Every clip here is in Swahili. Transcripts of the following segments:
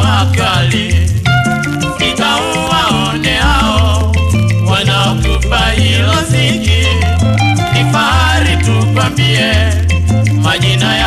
wakali. Nitauwaone hao wanaokupa hilo singi ni fahari tukwambie majina ya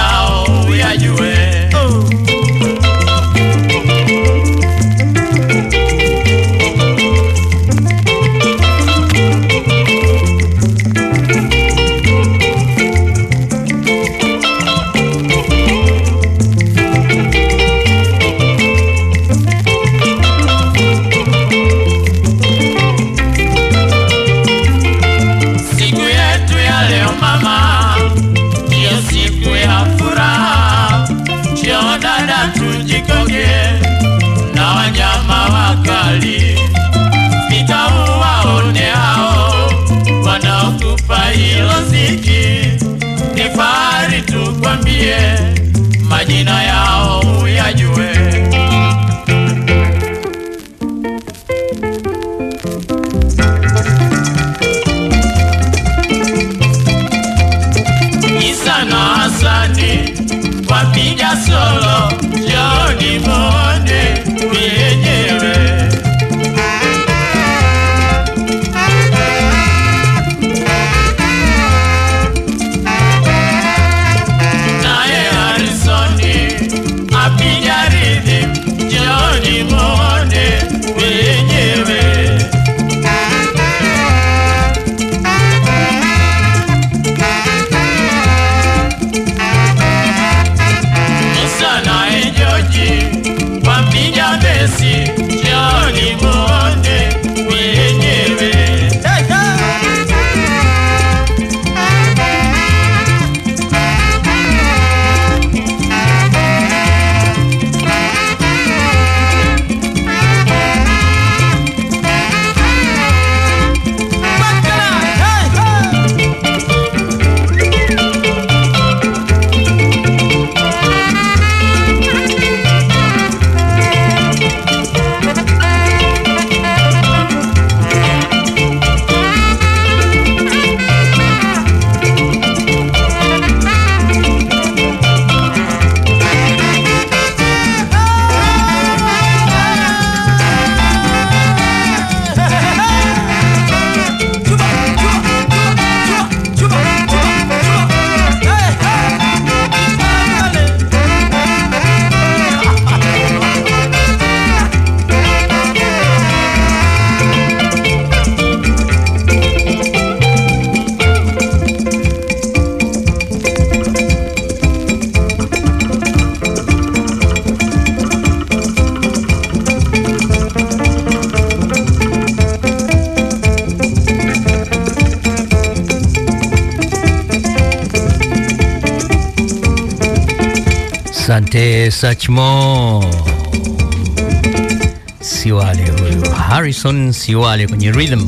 心天儿的。Sante Sachmo. Siwale huyu Harrison Siwale kwenye rhythm